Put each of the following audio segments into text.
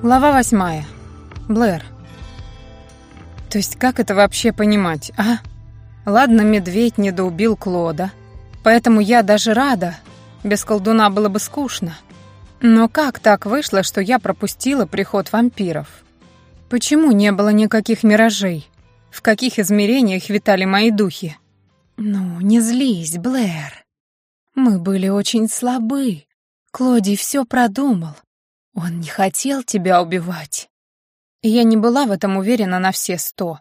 Глава восьмая. Блэр. То есть как это вообще понимать, а? Ладно, медведь недоубил Клода, поэтому я даже рада. Без колдуна было бы скучно. Но как так вышло, что я пропустила приход вампиров? Почему не было никаких миражей? В каких измерениях витали мои духи? Ну, не злись, Блэр. Мы были очень слабы. Клодий все продумал. Он не хотел тебя убивать. Я не была в этом уверена на все сто.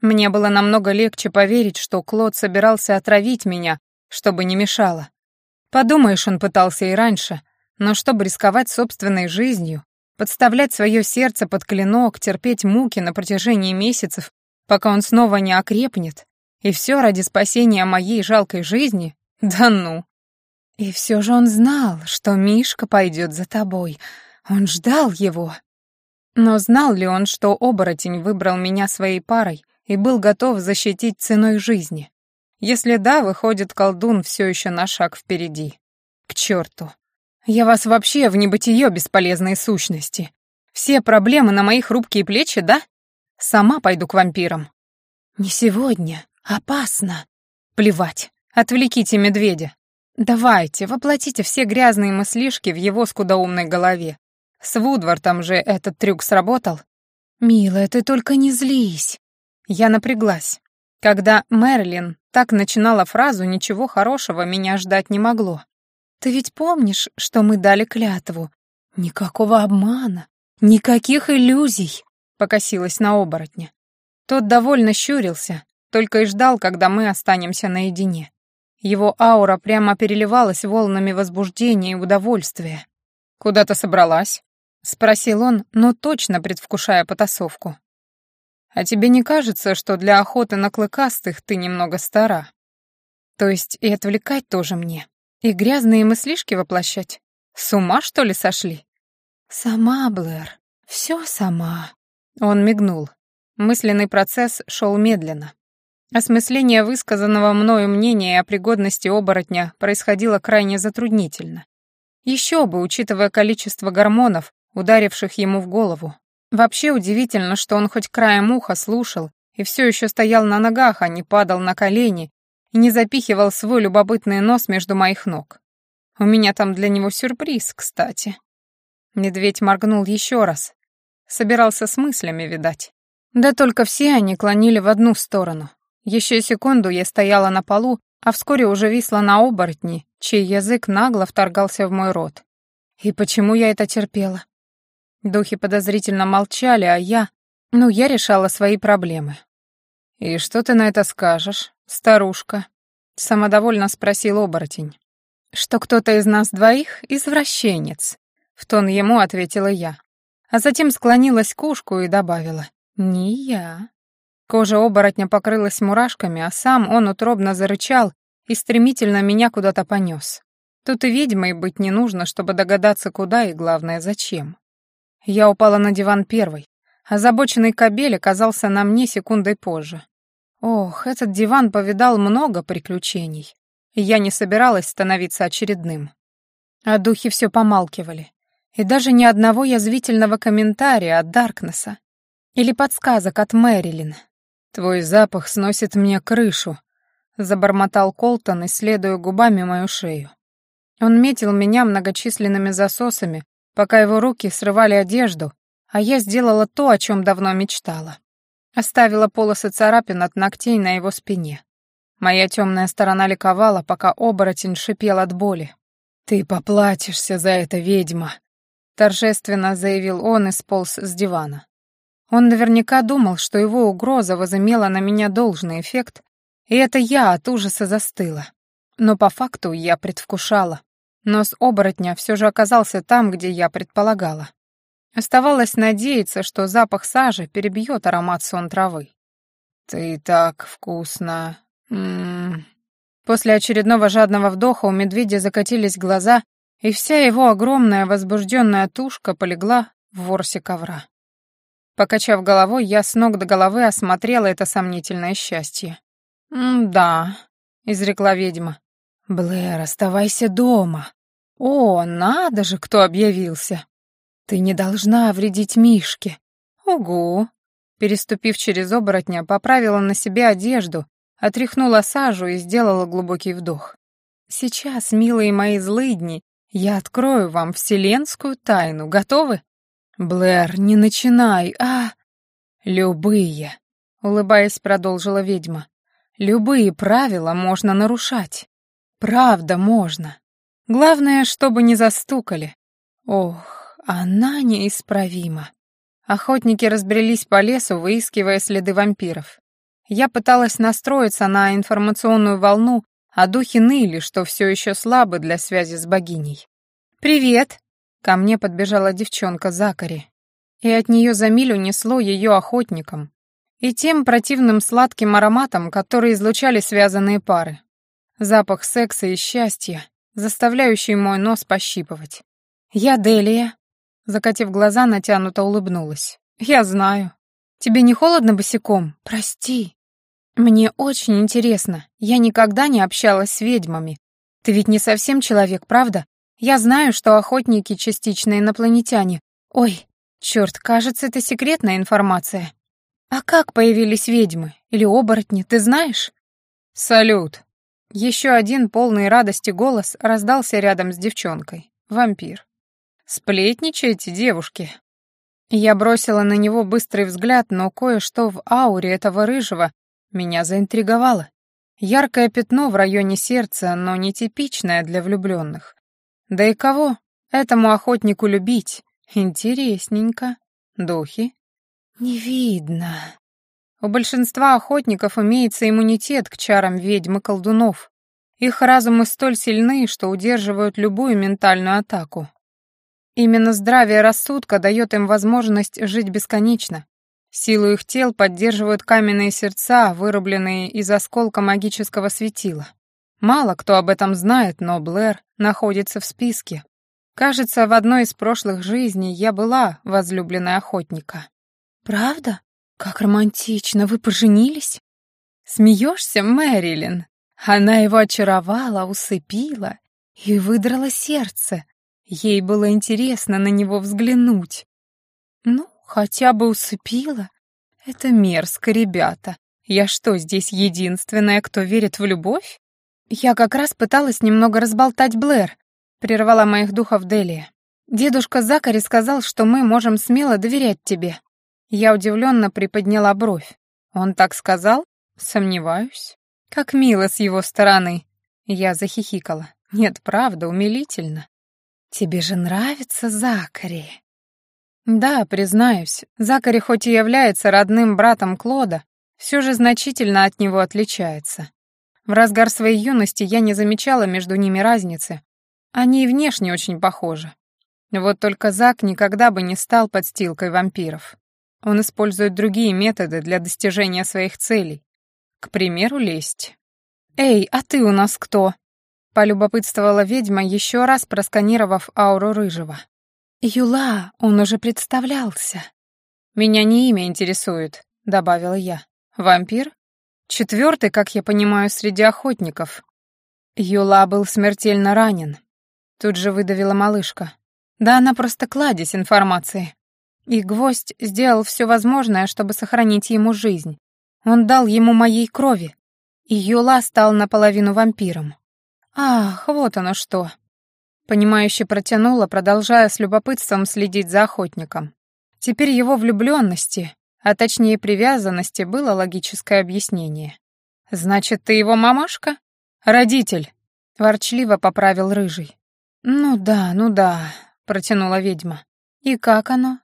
Мне было намного легче поверить, что Клод собирался отравить меня, чтобы не мешало. Подумаешь, он пытался и раньше, но чтобы рисковать собственной жизнью, подставлять свое сердце под клинок, терпеть муки на протяжении месяцев, пока он снова не окрепнет, и все ради спасения моей жалкой жизни? Да ну! И все же он знал, что Мишка пойдет за тобой — он ждал его. Но знал ли он, что оборотень выбрал меня своей парой и был готов защитить ценой жизни? Если да, выходит, колдун все еще на шаг впереди. К черту. Я вас вообще в небытие бесполезной сущности. Все проблемы на мои хрупкие плечи, да? Сама пойду к вампирам. Не сегодня. Опасно. Плевать. Отвлеките медведя. Давайте, воплотите все грязные мыслишки в его скудоумной голове. С Вудвартом же этот трюк сработал. «Милая, ты только не злись». Я напряглась. Когда Мерлин так начинала фразу, ничего хорошего меня ждать не могло. «Ты ведь помнишь, что мы дали клятву? Никакого обмана, никаких иллюзий», — покосилась на оборотня. Тот довольно щурился, только и ждал, когда мы останемся наедине. Его аура прямо переливалась волнами возбуждения и удовольствия. «Куда ты собралась?» — спросил он, но точно предвкушая потасовку. «А тебе не кажется, что для охоты на клыкастых ты немного стара? То есть и отвлекать тоже мне, и грязные мыслишки воплощать? С ума, что ли, сошли?» «Сама, Блэр, все сама». Он мигнул. Мысленный процесс шел медленно. Осмысление высказанного мною мнения о пригодности оборотня происходило крайне затруднительно. Еще бы, учитывая количество гормонов, ударивших ему в голову. Вообще удивительно, что он хоть краем уха слушал и все еще стоял на ногах, а не падал на колени и не запихивал свой любопытный нос между моих ног. У меня там для него сюрприз, кстати. Медведь моргнул еще раз. Собирался с мыслями, видать. Да только все они клонили в одну сторону. Еще секунду я стояла на полу, а вскоре уже висла на оборотни, чей язык нагло вторгался в мой рот. И почему я это терпела? Духи подозрительно молчали, а я... Ну, я решала свои проблемы. «И что ты на это скажешь, старушка?» — самодовольно спросил оборотень. «Что кто-то из нас двоих — извращенец», — в тон ему ответила я. А затем склонилась к ушку и добавила. «Не я». Кожа оборотня покрылась мурашками, а сам он утробно зарычал и стремительно меня куда-то понес. Тут и ведьмой быть не нужно, чтобы догадаться, куда и, главное, зачем. Я упала на диван первой. Озабоченный кобель оказался на мне секундой позже. Ох, этот диван повидал много приключений. я не собиралась становиться очередным. А духи все помалкивали. И даже ни одного язвительного комментария от Даркнесса. Или подсказок от Мэрилин. «Твой запах сносит мне крышу», — забормотал Колтон, исследуя губами мою шею. Он метил меня многочисленными засосами, пока его руки срывали одежду, а я сделала то, о чем давно мечтала. Оставила полосы царапин от ногтей на его спине. Моя темная сторона ликовала, пока оборотень шипел от боли. «Ты поплатишься за это, ведьма!» Торжественно заявил он и сполз с дивана. Он наверняка думал, что его угроза возымела на меня должный эффект, и это я от ужаса застыла. Но по факту я предвкушала. Нос оборотня все же оказался там, где я предполагала. Оставалось надеяться, что запах сажи перебьет аромат сон травы. «Ты так вкусно!» М -м -м. После очередного жадного вдоха у медведя закатились глаза, и вся его огромная возбужденная тушка полегла в ворсе ковра. Покачав головой, я с ног до головы осмотрела это сомнительное счастье. «Да», — изрекла ведьма. «Блэр, оставайся дома», «О, надо же, кто объявился!» Ты не должна вредить Мишке. Угу. Переступив через оборотня, поправила на себе одежду, отряхнула сажу и сделала глубокий вдох. Сейчас, милые мои злыдни, я открою вам вселенскую тайну. Готовы? Блэр, не начинай, а... Любые, улыбаясь, продолжила ведьма. Любые правила можно нарушать. Правда, можно. Главное, чтобы не застукали. Ох, она неисправима. Охотники разбрелись по лесу, выискивая следы вампиров. Я пыталась настроиться на информационную волну, а духи ныли, что все еще слабы для связи с богиней. «Привет!» — ко мне подбежала девчонка Закари, и от нее за милю несло ее охотникам и тем противным сладким ароматом, который излучали связанные пары. Запах секса и счастья, заставляющий мой нос пощипывать. «Я Делия», — закатив глаза, натянуто улыбнулась. «Я знаю. Тебе не холодно босиком? Прости. Мне очень интересно. Я никогда не общалась с ведьмами. Ты ведь не совсем человек, правда? Я знаю, что охотники частично инопланетяне. Ой, черт, кажется, это секретная информация. А как появились ведьмы? Или оборотни, ты знаешь?» «Салют», еще один полный радости голос раздался рядом с девчонкой. Вампир. «Сплетничаете, девушки?» Я бросила на него быстрый взгляд, но кое-что в ауре этого рыжего меня заинтриговало. Яркое пятно в районе сердца, но нетипичное для влюбленных. Да и кого? Этому охотнику любить. Интересненько. Духи? Не видно. У большинства охотников имеется иммунитет к чарам ведьм и колдунов. Их разумы столь сильны, что удерживают любую ментальную атаку. Именно здравие рассудка дает им возможность жить бесконечно. Силу их тел поддерживают каменные сердца, вырубленные из осколка магического светила. Мало кто об этом знает, но Блэр находится в списке. Кажется, в одной из прошлых жизней я была возлюбленной охотника. «Правда?» «Как романтично! Вы поженились?» «Смеешься, Мэрилин?» Она его очаровала, усыпила и выдрала сердце. Ей было интересно на него взглянуть. «Ну, хотя бы усыпила. Это мерзко, ребята. Я что, здесь единственная, кто верит в любовь?» «Я как раз пыталась немного разболтать Блэр», — прервала моих духов Делия. «Дедушка Закари сказал, что мы можем смело доверять тебе. Я удивленно приподняла бровь. Он так сказал? Сомневаюсь. Как мило с его стороны. Я захихикала. Нет, правда, умилительно. Тебе же нравится Закари. Да, признаюсь, Закари хоть и является родным братом Клода, все же значительно от него отличается. В разгар своей юности я не замечала между ними разницы. Они и внешне очень похожи. Вот только Зак никогда бы не стал подстилкой вампиров. Он использует другие методы для достижения своих целей. К примеру, лесть. «Эй, а ты у нас кто?» — полюбопытствовала ведьма, еще раз просканировав ауру рыжего. «Юла, он уже представлялся». «Меня не имя интересует», — добавила я. «Вампир? Четвертый, как я понимаю, среди охотников». Юла был смертельно ранен. Тут же выдавила малышка. Да она просто кладезь информации. И гвоздь сделал все возможное, чтобы сохранить ему жизнь. Он дал ему моей крови. И Юла стал наполовину вампиром. Ах, вот оно что. Понимающе протянула, продолжая с любопытством следить за охотником. Теперь его влюбленности, а точнее привязанности, было логическое объяснение. «Значит, ты его мамашка?» «Родитель», — ворчливо поправил Рыжий. «Ну да, ну да», — протянула ведьма. «И как оно?»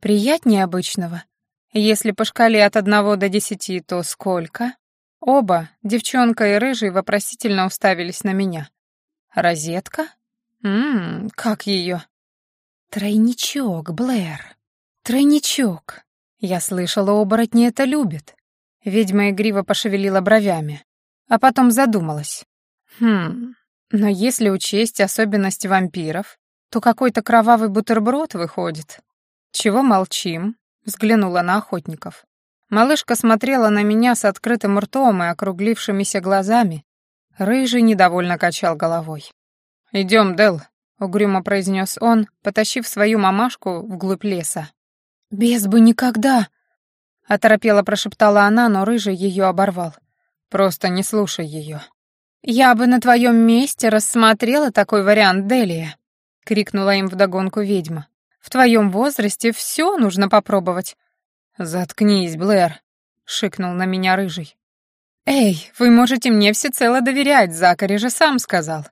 Приятнее обычного. Если по шкале от одного до десяти, то сколько? Оба, девчонка и рыжий, вопросительно уставились на меня. Розетка? Ммм, как ее? Тройничок, Блэр. Тройничок. Я слышала, оборотни это любят. Ведьма игриво пошевелила бровями, а потом задумалась. Хм, но если учесть особенность вампиров, то какой-то кровавый бутерброд выходит. «Чего молчим?» — взглянула на охотников. Малышка смотрела на меня с открытым ртом и округлившимися глазами. Рыжий недовольно качал головой. «Идем, Дел, — угрюмо произнес он, потащив свою мамашку вглубь леса. «Без бы никогда!» — оторопела прошептала она, но рыжий ее оборвал. «Просто не слушай ее». «Я бы на твоем месте рассмотрела такой вариант, Делия», — крикнула им вдогонку ведьма. «В твоем возрасте все нужно попробовать». «Заткнись, Блэр», — шикнул на меня рыжий. «Эй, вы можете мне всецело доверять, Закари же сам сказал».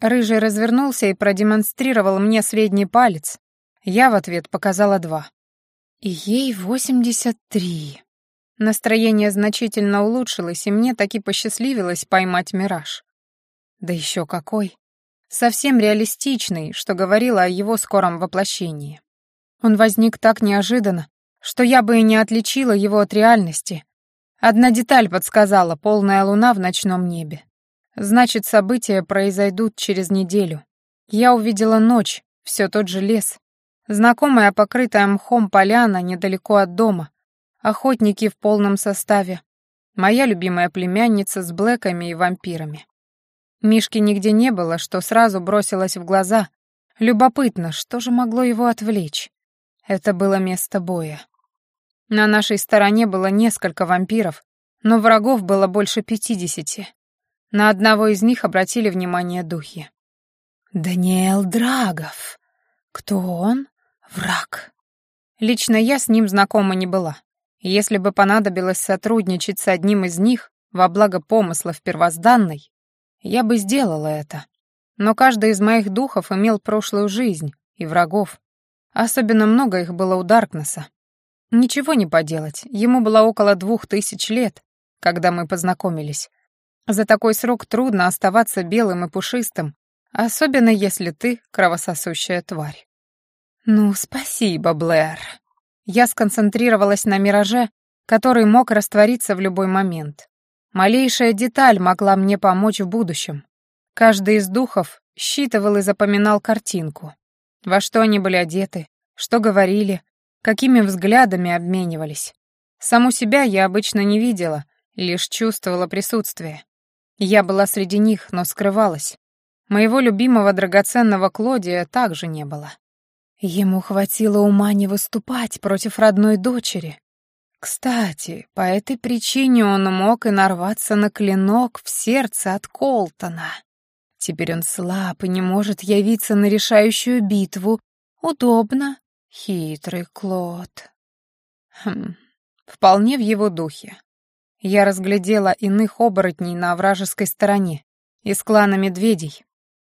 Рыжий развернулся и продемонстрировал мне средний палец. Я в ответ показала два. И ей восемьдесят три. Настроение значительно улучшилось, и мне таки посчастливилось поймать мираж. Да еще какой! Совсем реалистичный, что говорило о его скором воплощении. Он возник так неожиданно, что я бы и не отличила его от реальности. Одна деталь подсказала — полная луна в ночном небе. Значит, события произойдут через неделю. Я увидела ночь, все тот же лес. Знакомая покрытая мхом поляна недалеко от дома. Охотники в полном составе. Моя любимая племянница с блэками и вампирами. Мишки нигде не было, что сразу бросилось в глаза. Любопытно, что же могло его отвлечь? Это было место боя. На нашей стороне было несколько вампиров, но врагов было больше пятидесяти. На одного из них обратили внимание духи. «Даниэл Драгов. Кто он? Враг». Лично я с ним знакома не была. Если бы понадобилось сотрудничать с одним из них во благо помыслов первозданной, я бы сделала это. Но каждый из моих духов имел прошлую жизнь и врагов. Особенно много их было у Даркнесса. Ничего не поделать, ему было около двух тысяч лет, когда мы познакомились. За такой срок трудно оставаться белым и пушистым, особенно если ты кровососущая тварь. Ну, спасибо, Блэр. Я сконцентрировалась на мираже, который мог раствориться в любой момент. Малейшая деталь могла мне помочь в будущем. Каждый из духов считывал и запоминал картинку. Во что они были одеты, что говорили, какими взглядами обменивались. Саму себя я обычно не видела, лишь чувствовала присутствие. Я была среди них, но скрывалась. Моего любимого драгоценного Клодия также не было. Ему хватило ума не выступать против родной дочери. Кстати, по этой причине он мог и нарваться на клинок в сердце от Колтона. Теперь он слаб и не может явиться на решающую битву. Удобно. Хитрый Клод. Хм, вполне в его духе. Я разглядела иных оборотней на вражеской стороне, из клана медведей.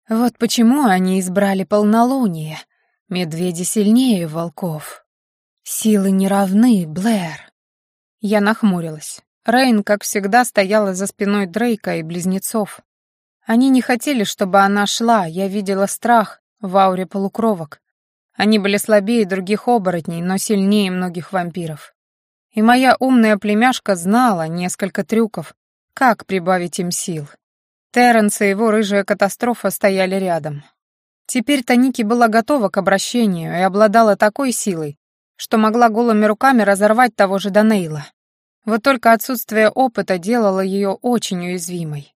Вот почему они избрали полнолуние. Медведи сильнее волков. Силы не равны, Блэр. Я нахмурилась. Рейн, как всегда, стояла за спиной Дрейка и близнецов. Они не хотели, чтобы она шла, я видела страх в ауре полукровок. Они были слабее других оборотней, но сильнее многих вампиров. И моя умная племяшка знала несколько трюков, как прибавить им сил. Терренс и его рыжая катастрофа стояли рядом. Теперь Таники была готова к обращению и обладала такой силой, что могла голыми руками разорвать того же Данейла. Вот только отсутствие опыта делало ее очень уязвимой.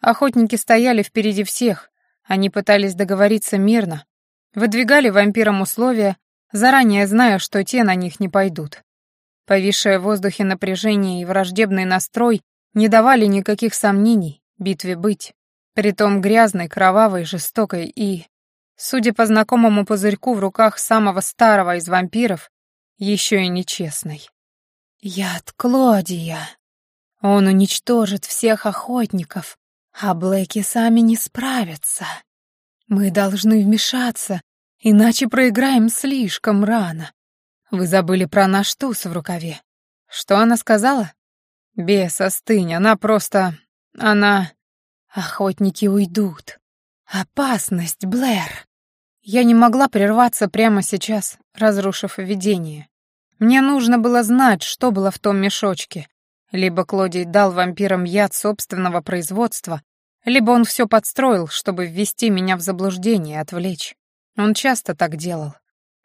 Охотники стояли впереди всех, они пытались договориться мирно, выдвигали вампирам условия, заранее зная, что те на них не пойдут. Повисшее в воздухе напряжение и враждебный настрой не давали никаких сомнений битве быть, притом грязной, кровавой, жестокой и, судя по знакомому пузырьку в руках самого старого из вампиров, еще и нечестной. «Яд Клодия. Он уничтожит всех охотников, а Блэки сами не справятся. Мы должны вмешаться, иначе проиграем слишком рано. Вы забыли про наш туз в рукаве. Что она сказала? Бес, остынь, она просто... Она... Охотники уйдут. Опасность, Блэр. Я не могла прерваться прямо сейчас, разрушив видение. Мне нужно было знать, что было в том мешочке. Либо Клодий дал вампирам яд собственного производства, либо он все подстроил, чтобы ввести меня в заблуждение и отвлечь. Он часто так делал.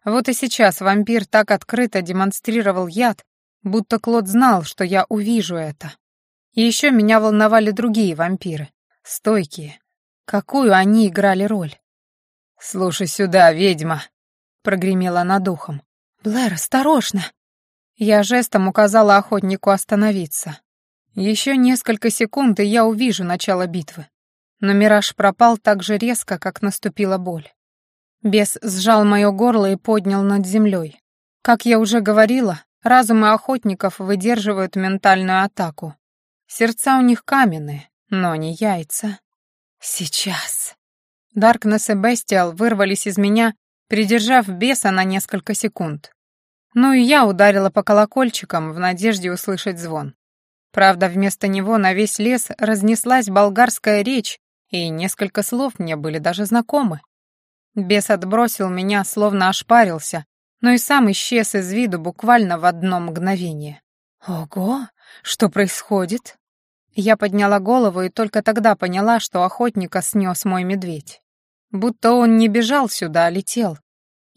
Вот и сейчас вампир так открыто демонстрировал яд, будто Клод знал, что я увижу это. И еще меня волновали другие вампиры, стойкие. Какую они играли роль? «Слушай сюда, ведьма!» — прогремела над ухом. «Блэр, осторожно!» Я жестом указала охотнику остановиться. Еще несколько секунд, и я увижу начало битвы. Но мираж пропал так же резко, как наступила боль. Бес сжал мое горло и поднял над землей. Как я уже говорила, разумы охотников выдерживают ментальную атаку. Сердца у них каменные, но не яйца. Сейчас. Даркнесс и Бестиал вырвались из меня, придержав беса на несколько секунд. Ну и я ударила по колокольчикам в надежде услышать звон. Правда, вместо него на весь лес разнеслась болгарская речь, и несколько слов мне были даже знакомы. Бес отбросил меня, словно ошпарился, но и сам исчез из виду буквально в одно мгновение. «Ого, что происходит?» Я подняла голову и только тогда поняла, что охотника снес мой медведь. Будто он не бежал сюда, а летел.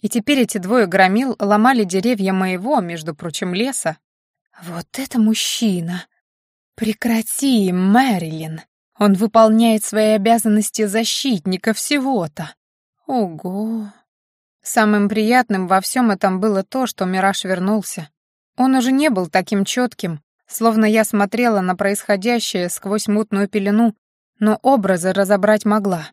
И теперь эти двое громил ломали деревья моего, между прочим, леса. «Вот это мужчина!» «Прекрати, Мэрилин! Он выполняет свои обязанности защитника всего-то!» «Ого!» Самым приятным во всем этом было то, что Мираж вернулся. Он уже не был таким четким, словно я смотрела на происходящее сквозь мутную пелену, но образы разобрать могла.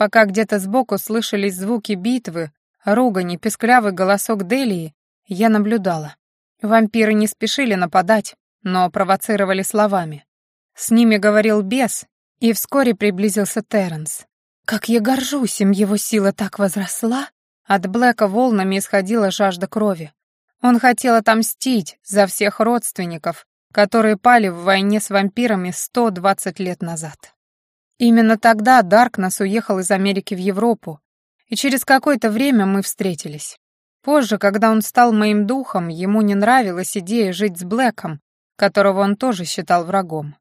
Пока где-то сбоку слышались звуки битвы, ругань и песклявый голосок Делии, я наблюдала. Вампиры не спешили нападать, но провоцировали словами. С ними говорил бес, и вскоре приблизился Терренс. Как я горжусь им, его сила так возросла. От Блэка волнами исходила жажда крови. Он хотел отомстить за всех родственников, которые пали в войне с вампирами 120 лет назад. Именно тогда Даркнесс уехал из Америки в Европу, и через какое-то время мы встретились. Позже, когда он стал моим духом, ему не нравилась идея жить с Блэком, которого он тоже считал врагом.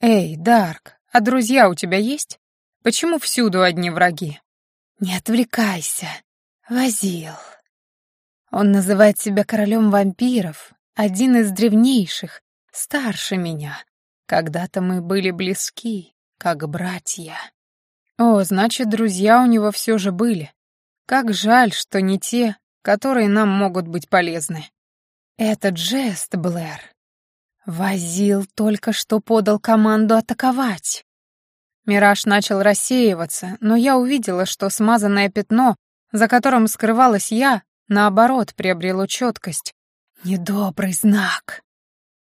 «Эй, Дарк, а друзья у тебя есть? Почему всюду одни враги?» «Не отвлекайся, Вазил. Он называет себя королем вампиров, один из древнейших, старше меня. Когда-то мы были близки, как братья». «О, значит, друзья у него все же были. Как жаль, что не те, которые нам могут быть полезны». «Этот жест, Блэр, Возил только что подал команду атаковать. Мираж начал рассеиваться, но я увидела, что смазанное пятно, за которым скрывалась я, наоборот, приобрело четкость. Недобрый знак.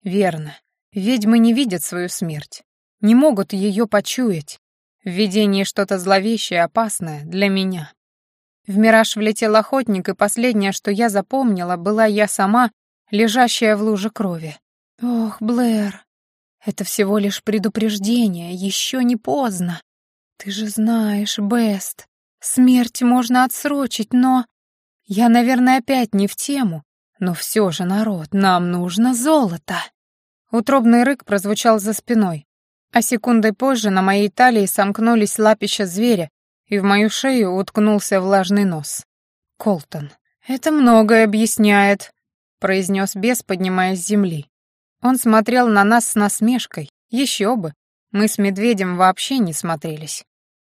Верно. Ведьмы не видят свою смерть. Не могут ее почуять. В видении что-то зловещее опасное для меня. В мираж влетел охотник, и последнее, что я запомнила, была я сама, лежащая в луже крови. «Ох, Блэр, это всего лишь предупреждение, еще не поздно. Ты же знаешь, Бест, смерть можно отсрочить, но... Я, наверное, опять не в тему, но все же, народ, нам нужно золото». Утробный рык прозвучал за спиной, а секундой позже на моей талии сомкнулись лапища зверя, и в мою шею уткнулся влажный нос. «Колтон, это многое объясняет», — произнес бес, поднимаясь с земли. Он смотрел на нас с насмешкой. Еще бы. Мы с медведем вообще не смотрелись.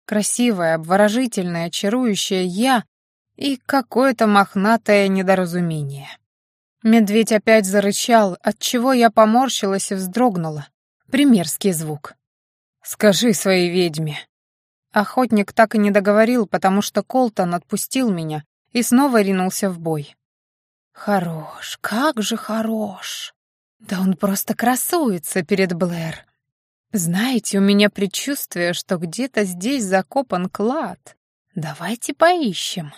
Красивая, обворожительная, чарующая я и какое-то мохнатое недоразумение. Медведь опять зарычал, отчего я поморщилась и вздрогнула. Примерский звук. «Скажи своей ведьме». Охотник так и не договорил, потому что Колтон отпустил меня и снова ринулся в бой. «Хорош, как же хорош!» Да он просто красуется перед Блэр. Знаете, у меня предчувствие, что где-то здесь закопан клад. Давайте поищем.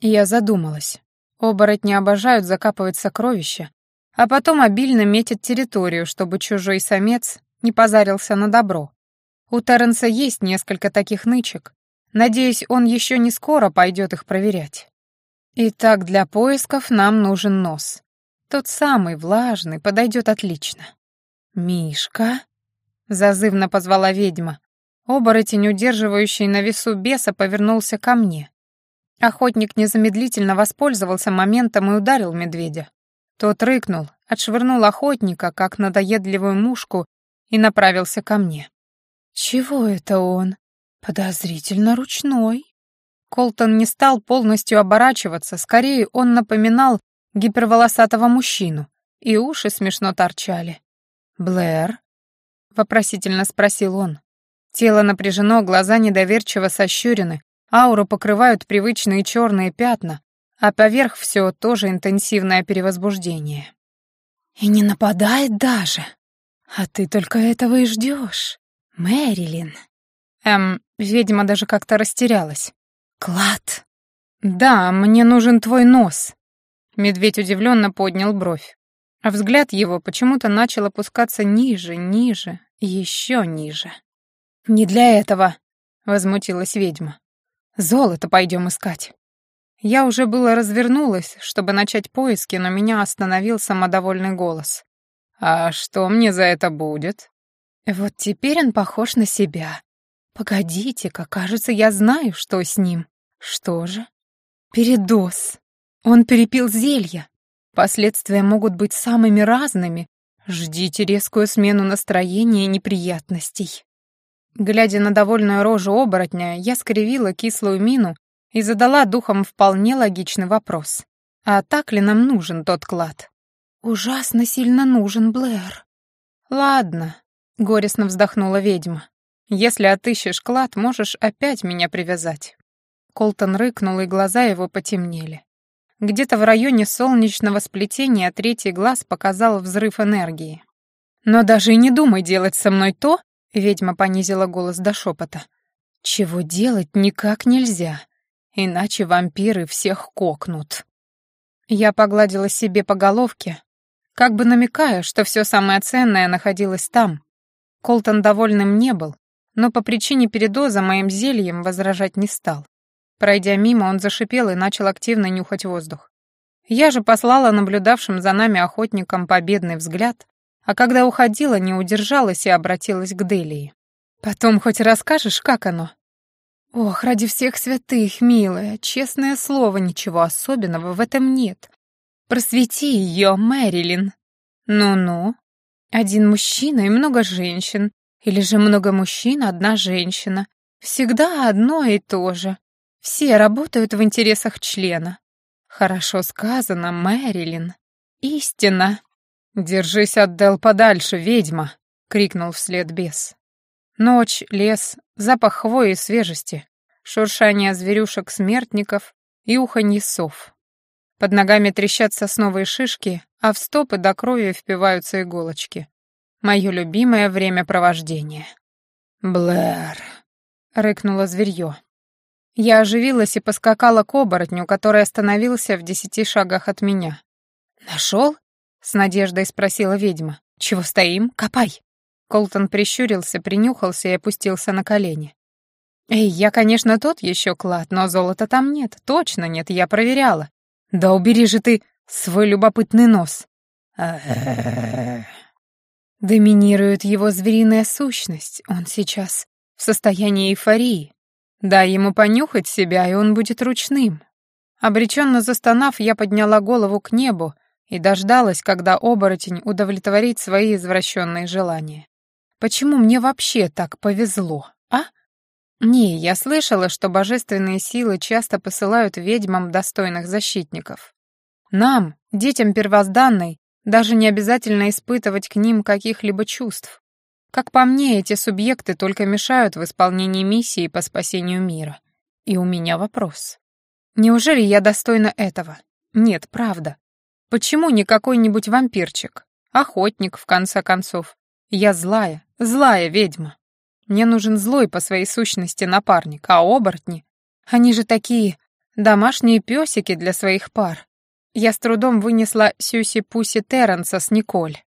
Я задумалась. Оборотни обожают закапывать сокровища, а потом обильно метят территорию, чтобы чужой самец не позарился на добро. У Терренса есть несколько таких нычек. Надеюсь, он еще не скоро пойдет их проверять. Итак, для поисков нам нужен нос. Тот самый, влажный, подойдет отлично. «Мишка?» — зазывно позвала ведьма. Оборотень, удерживающий на весу беса, повернулся ко мне. Охотник незамедлительно воспользовался моментом и ударил медведя. Тот рыкнул, отшвырнул охотника, как надоедливую мушку, и направился ко мне. «Чего это он? Подозрительно ручной». Колтон не стал полностью оборачиваться, скорее он напоминал гиперволосатого мужчину, и уши смешно торчали. «Блэр?» — вопросительно спросил он. Тело напряжено, глаза недоверчиво сощурены, ауру покрывают привычные черные пятна, а поверх все тоже интенсивное перевозбуждение. «И не нападает даже. А ты только этого и ждешь, Мэрилин». Эм, ведьма даже как-то растерялась. «Клад!» «Да, мне нужен твой нос». Медведь удивленно поднял бровь. А взгляд его почему-то начал опускаться ниже, ниже, еще ниже. «Не для этого», — возмутилась ведьма. «Золото пойдем искать». Я уже было развернулась, чтобы начать поиски, но меня остановил самодовольный голос. «А что мне за это будет?» Вот теперь он похож на себя. Погодите-ка, кажется, я знаю, что с ним. Что же? Передоз. Он перепил зелье. Последствия могут быть самыми разными. Ждите резкую смену настроения и неприятностей. Глядя на довольную рожу оборотня, я скривила кислую мину и задала духом вполне логичный вопрос. А так ли нам нужен тот клад? Ужасно сильно нужен, Блэр. Ладно, горестно вздохнула ведьма. Если отыщешь клад, можешь опять меня привязать. Колтон рыкнул, и глаза его потемнели. Где-то в районе солнечного сплетения третий глаз показал взрыв энергии. «Но даже и не думай делать со мной то», — ведьма понизила голос до шепота, «чего делать никак нельзя, иначе вампиры всех кокнут». Я погладила себе по головке, как бы намекая, что все самое ценное находилось там. Колтон довольным не был, но по причине передоза моим зельем возражать не стал. Пройдя мимо, он зашипел и начал активно нюхать воздух. Я же послала наблюдавшим за нами охотникам победный взгляд, а когда уходила, не удержалась и обратилась к Делии. «Потом хоть расскажешь, как оно?» «Ох, ради всех святых, милая, честное слово, ничего особенного в этом нет. Просвети ее, Мэрилин». «Ну-ну. Один мужчина и много женщин. Или же много мужчин, одна женщина. Всегда одно и то же. Все работают в интересах члена. Хорошо сказано, Мэрилин. Истина. Держись от Дел подальше, ведьма, крикнул вслед бес. Ночь, лес, запах хвои и свежести, шуршание зверюшек-смертников и уханье сов. Под ногами трещат сосновые шишки, а в стопы до крови впиваются иголочки. Мое любимое времяпровождение. «Блэр», — рыкнуло зверье. Я оживилась и поскакала к оборотню, который остановился в десяти шагах от меня. «Нашел?» — с надеждой спросила ведьма. «Чего стоим? Копай!» Колтон прищурился, принюхался и опустился на колени. «Эй, я, конечно, тот еще клад, но золота там нет, точно нет, я проверяла. Да убери же ты свой любопытный нос!» Доминирует его звериная сущность. Он сейчас в состоянии эйфории. Дай ему понюхать себя, и он будет ручным. Обреченно застонав, я подняла голову к небу и дождалась, когда оборотень удовлетворит свои извращенные желания. Почему мне вообще так повезло, а? Не, я слышала, что божественные силы часто посылают ведьмам достойных защитников. Нам, детям первозданной, даже не обязательно испытывать к ним каких-либо чувств. Как по мне, эти субъекты только мешают в исполнении миссии по спасению мира. И у меня вопрос. Неужели я достойна этого? Нет, правда. Почему не какой-нибудь вампирчик? Охотник, в конце концов. Я злая, злая ведьма. Мне нужен злой по своей сущности напарник, а оборотни? Они же такие домашние песики для своих пар. Я с трудом вынесла Сюси-Пуси Терренса с Николь.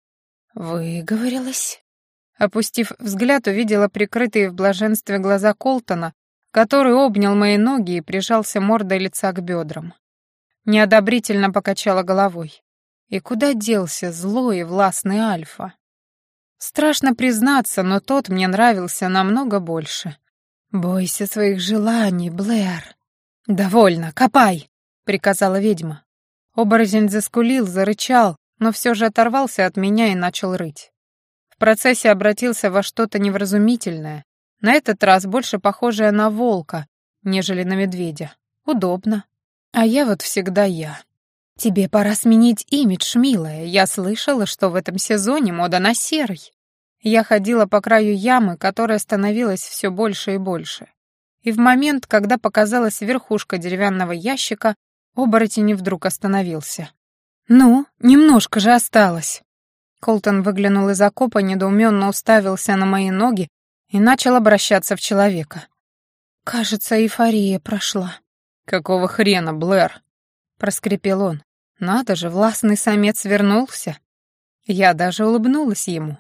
Выговорилась. Опустив взгляд, увидела прикрытые в блаженстве глаза Колтона, который обнял мои ноги и прижался мордой лица к бедрам. Неодобрительно покачала головой. И куда делся злой и властный Альфа? Страшно признаться, но тот мне нравился намного больше. «Бойся своих желаний, Блэр». «Довольно, копай!» — приказала ведьма. Оборотень заскулил, зарычал, но все же оторвался от меня и начал рыть. В процессе обратился во что-то невразумительное, на этот раз больше похожее на волка, нежели на медведя. Удобно. А я вот всегда я. Тебе пора сменить имидж, милая. Я слышала, что в этом сезоне мода на серый. Я ходила по краю ямы, которая становилась все больше и больше. И в момент, когда показалась верхушка деревянного ящика, оборотень вдруг остановился. «Ну, немножко же осталось». Колтон выглянул из окопа, недоуменно уставился на мои ноги и начал обращаться в человека. «Кажется, эйфория прошла». «Какого хрена, Блэр?» — проскрипел он. «Надо же, властный самец вернулся». Я даже улыбнулась ему.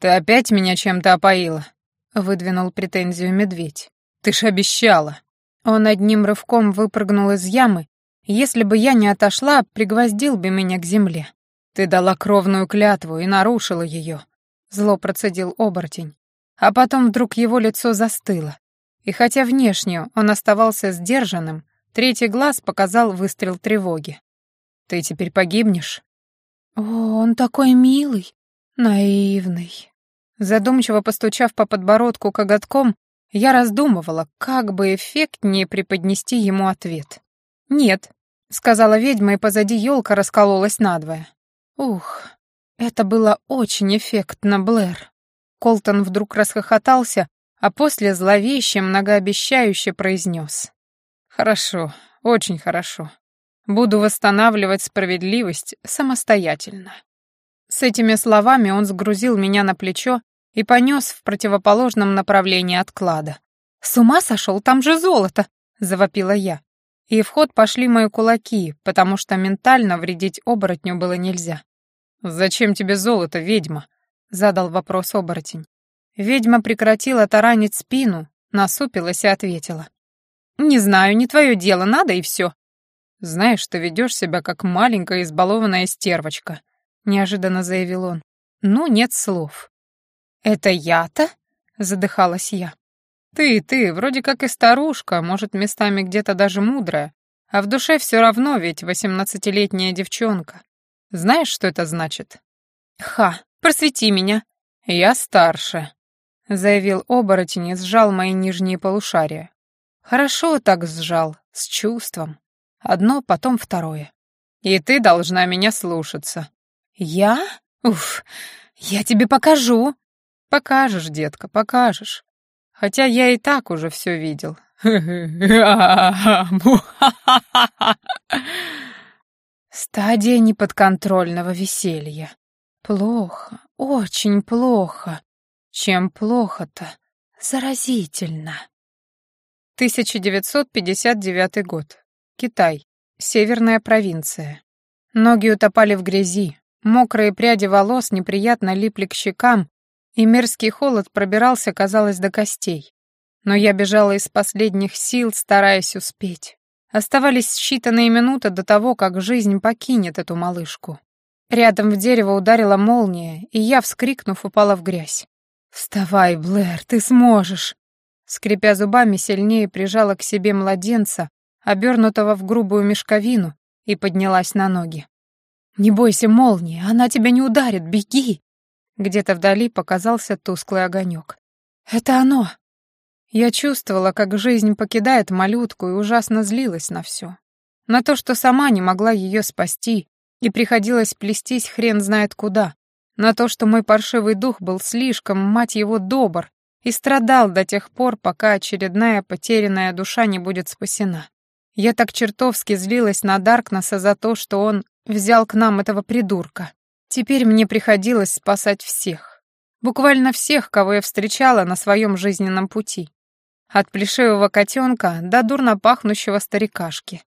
«Ты опять меня чем-то опоила?» — выдвинул претензию медведь. «Ты ж обещала». Он одним рывком выпрыгнул из ямы, если бы я не отошла, пригвоздил бы меня к земле. Ты дала кровную клятву и нарушила ее. Зло процедил оборотень. А потом вдруг его лицо застыло. И хотя внешне он оставался сдержанным, третий глаз показал выстрел тревоги. «Ты теперь погибнешь?» «О, он такой милый, наивный». Задумчиво постучав по подбородку коготком, я раздумывала, как бы эффектнее преподнести ему ответ. «Нет», — сказала ведьма, и позади елка раскололась надвое. «Ух, это было очень эффектно, Блэр». Колтон вдруг расхохотался, а после зловеще, многообещающе произнес. «Хорошо, очень хорошо. Буду восстанавливать справедливость самостоятельно». С этими словами он сгрузил меня на плечо и понес в противоположном направлении от клада. «С ума сошел, там же золото!» — завопила я. И в ход пошли мои кулаки, потому что ментально вредить оборотню было нельзя. «Зачем тебе золото, ведьма?» — задал вопрос оборотень. Ведьма прекратила таранить спину, насупилась и ответила. «Не знаю, не твое дело, надо и все». «Знаешь, ты ведешь себя как маленькая избалованная стервочка», — неожиданно заявил он. «Ну, нет слов». «Это я-то?» — задыхалась я. «Ты, ты, вроде как и старушка, может, местами где-то даже мудрая, а в душе все равно ведь восемнадцатилетняя девчонка. Знаешь, что это значит?» «Ха, просвети меня». «Я старше», — заявил оборотень и сжал мои нижние полушария. Хорошо так сжал, с чувством. Одно, потом второе. «И ты должна меня слушаться». «Я? Уф, я тебе покажу». «Покажешь, детка, покажешь. Хотя я и так уже все видел». Стадия неподконтрольного веселья. Плохо, очень плохо. Чем плохо-то? Заразительно. 1959 год. Китай. Северная провинция. Ноги утопали в грязи, мокрые пряди волос неприятно липли к щекам, и мерзкий холод пробирался, казалось, до костей. Но я бежала из последних сил, стараясь успеть. Оставались считанные минуты до того, как жизнь покинет эту малышку. Рядом в дерево ударила молния, и я, вскрикнув, упала в грязь. «Вставай, Блэр, ты сможешь!» Скрипя зубами, сильнее прижала к себе младенца, обернутого в грубую мешковину, и поднялась на ноги. «Не бойся молнии, она тебя не ударит, беги!» Где-то вдали показался тусклый огонек. «Это оно!» Я чувствовала, как жизнь покидает малютку и ужасно злилась на все. На то, что сама не могла ее спасти, и приходилось плестись хрен знает куда. На то, что мой паршивый дух был слишком, мать его, добр, и страдал до тех пор, пока очередная потерянная душа не будет спасена. Я так чертовски злилась на Даркнесса за то, что он взял к нам этого придурка. Теперь мне приходилось спасать всех. Буквально всех, кого я встречала на своем жизненном пути. От плешивого котенка до дурно пахнущего старикашки.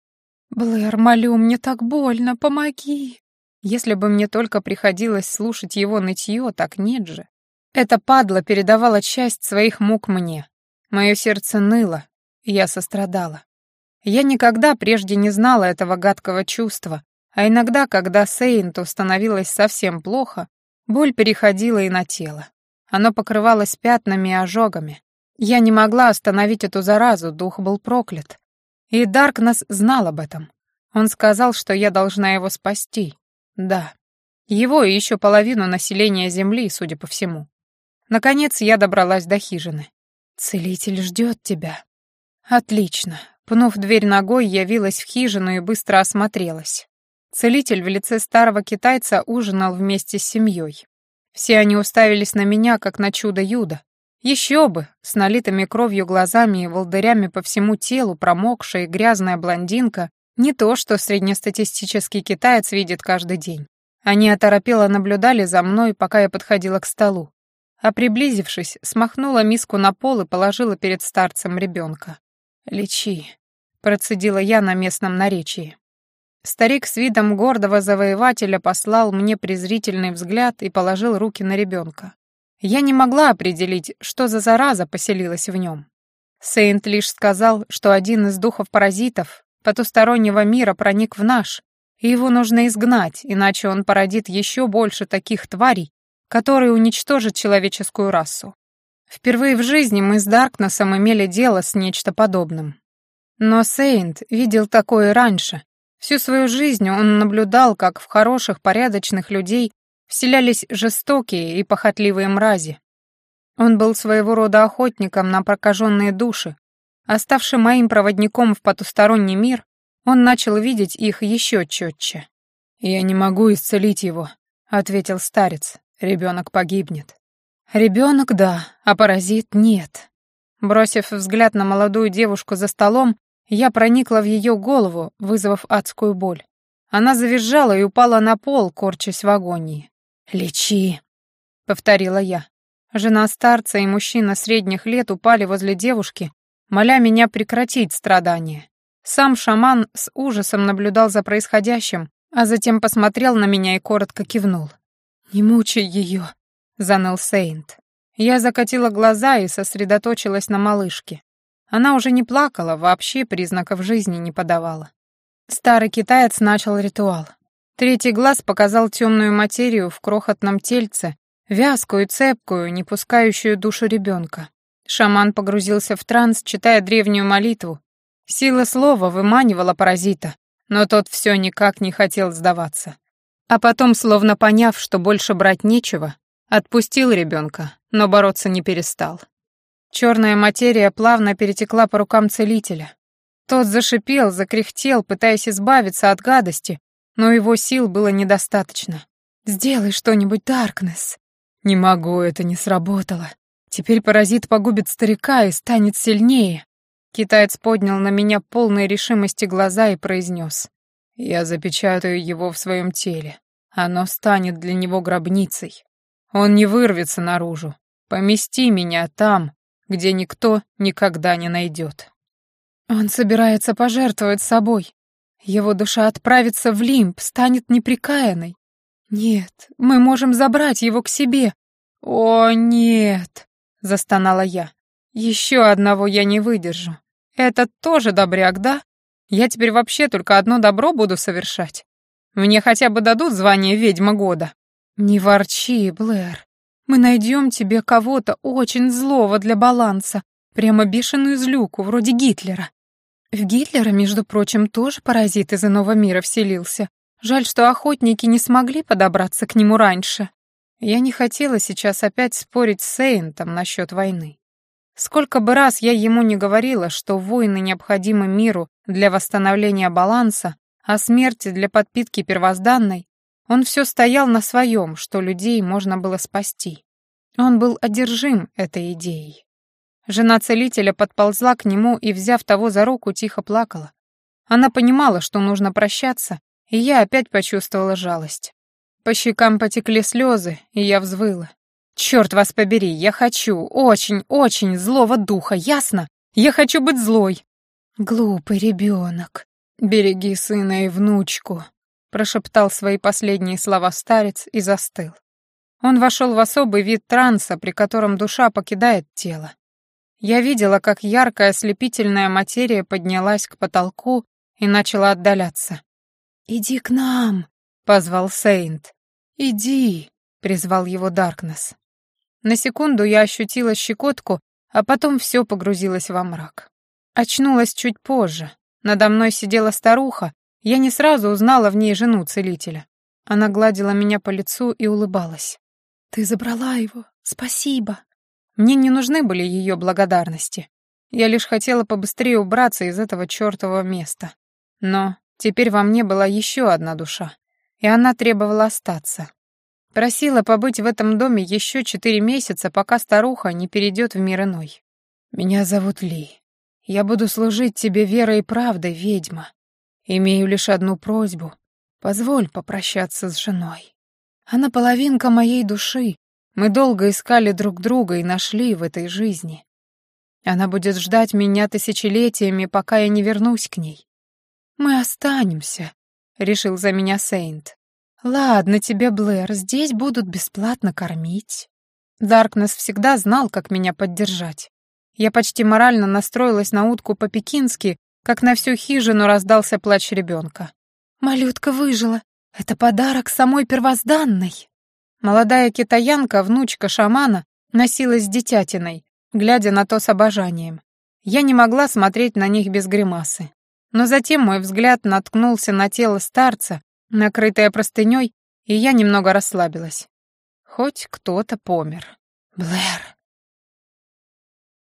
«Блэр, молю, мне так больно, помоги!» Если бы мне только приходилось слушать его нытье, так нет же. Эта падла передавала часть своих мук мне. Мое сердце ныло, и я сострадала. Я никогда прежде не знала этого гадкого чувства, а иногда, когда Сейнту становилось совсем плохо, боль переходила и на тело. Оно покрывалось пятнами и ожогами. Я не могла остановить эту заразу, дух был проклят. И Даркнесс знал об этом. Он сказал, что я должна его спасти. Да. Его и еще половину населения Земли, судя по всему. Наконец я добралась до хижины. «Целитель ждет тебя». Отлично. Пнув дверь ногой, явилась в хижину и быстро осмотрелась. Целитель в лице старого китайца ужинал вместе с семьей. Все они уставились на меня, как на чудо-юдо. Еще бы, с налитыми кровью глазами и волдырями по всему телу, промокшая и грязная блондинка, не то, что среднестатистический китаец видит каждый день. Они оторопело наблюдали за мной, пока я подходила к столу. А приблизившись, смахнула миску на пол и положила перед старцем ребенка. «Лечи», — процедила я на местном наречии. Старик с видом гордого завоевателя послал мне презрительный взгляд и положил руки на ребенка. Я не могла определить, что за зараза поселилась в нем. Сейнт лишь сказал, что один из духов-паразитов потустороннего мира проник в наш, и его нужно изгнать, иначе он породит еще больше таких тварей, которые уничтожат человеческую расу. Впервые в жизни мы с Даркнесом имели дело с нечто подобным. Но Сейнт видел такое раньше. Всю свою жизнь он наблюдал, как в хороших, порядочных людей вселялись жестокие и похотливые мрази. Он был своего рода охотником на прокаженные души. Оставший моим проводником в потусторонний мир, он начал видеть их еще четче. «Я не могу исцелить его», — ответил старец. «Ребенок погибнет». Ребенок, да, а паразит нет. Бросив взгляд на молодую девушку за столом, я проникла в ее голову, вызвав адскую боль. Она завизжала и упала на пол, корчась в агонии. «Лечи», — повторила я. Жена старца и мужчина средних лет упали возле девушки, моля меня прекратить страдания. Сам шаман с ужасом наблюдал за происходящим, а затем посмотрел на меня и коротко кивнул. «Не мучай ее», — заныл Сейнт. Я закатила глаза и сосредоточилась на малышке. Она уже не плакала, вообще признаков жизни не подавала. Старый китаец начал ритуал. Третий глаз показал темную материю в крохотном тельце, вязкую, цепкую, не пускающую душу ребенка. Шаман погрузился в транс, читая древнюю молитву. Сила слова выманивала паразита, но тот все никак не хотел сдаваться. А потом, словно поняв, что больше брать нечего, Отпустил ребенка, но бороться не перестал. Черная материя плавно перетекла по рукам целителя. Тот зашипел, закряхтел, пытаясь избавиться от гадости, но его сил было недостаточно. «Сделай что-нибудь, Даркнесс!» «Не могу, это не сработало. Теперь паразит погубит старика и станет сильнее». Китаец поднял на меня полные решимости глаза и произнес. «Я запечатаю его в своем теле. Оно станет для него гробницей. Он не вырвется наружу. Помести меня там, где никто никогда не найдет. Он собирается пожертвовать собой. Его душа отправится в лимб, станет неприкаянной. Нет, мы можем забрать его к себе. О, нет, застонала я. Еще одного я не выдержу. Этот тоже добряк, да? Я теперь вообще только одно добро буду совершать. Мне хотя бы дадут звание ведьма года. «Не ворчи, Блэр. Мы найдем тебе кого-то очень злого для баланса, прямо бешеную злюку, вроде Гитлера. В Гитлера, между прочим, тоже паразит из иного мира вселился. Жаль, что охотники не смогли подобраться к нему раньше. Я не хотела сейчас опять спорить с Сейнтом насчет войны. Сколько бы раз я ему не говорила, что войны необходимы миру для восстановления баланса, а смерти для подпитки первозданной, он все стоял на своем, что людей можно было спасти. Он был одержим этой идеей. Жена целителя подползла к нему и, взяв того за руку, тихо плакала. Она понимала, что нужно прощаться, и я опять почувствовала жалость. По щекам потекли слезы, и я взвыла. «Черт вас побери, я хочу, очень, очень злого духа, ясно? Я хочу быть злой!» «Глупый ребенок, береги сына и внучку», прошептал свои последние слова старец и застыл. Он вошел в особый вид транса, при котором душа покидает тело. Я видела, как яркая ослепительная материя поднялась к потолку и начала отдаляться. «Иди к нам», — позвал Сейнт. «Иди», — призвал его Даркнесс. На секунду я ощутила щекотку, а потом все погрузилось во мрак. Очнулась чуть позже. Надо мной сидела старуха, я не сразу узнала в ней жену целителя. Она гладила меня по лицу и улыбалась. «Ты забрала его. Спасибо». Мне не нужны были ее благодарности. Я лишь хотела побыстрее убраться из этого чёртового места. Но теперь во мне была еще одна душа, и она требовала остаться. Просила побыть в этом доме еще четыре месяца, пока старуха не перейдет в мир иной. «Меня зовут Ли. Я буду служить тебе верой и правдой, ведьма. Имею лишь одну просьбу. Позволь попрощаться с женой. Она половинка моей души. Мы долго искали друг друга и нашли в этой жизни. Она будет ждать меня тысячелетиями, пока я не вернусь к ней. Мы останемся, — решил за меня Сейнт. Ладно тебе, Блэр, здесь будут бесплатно кормить. Даркнесс всегда знал, как меня поддержать. Я почти морально настроилась на утку по-пекински, как на всю хижину раздался плач ребенка. «Малютка выжила. Это подарок самой первозданной». Молодая китаянка, внучка шамана, носилась с детятиной, глядя на то с обожанием. Я не могла смотреть на них без гримасы. Но затем мой взгляд наткнулся на тело старца, накрытое простыней, и я немного расслабилась. Хоть кто-то помер. «Блэр!»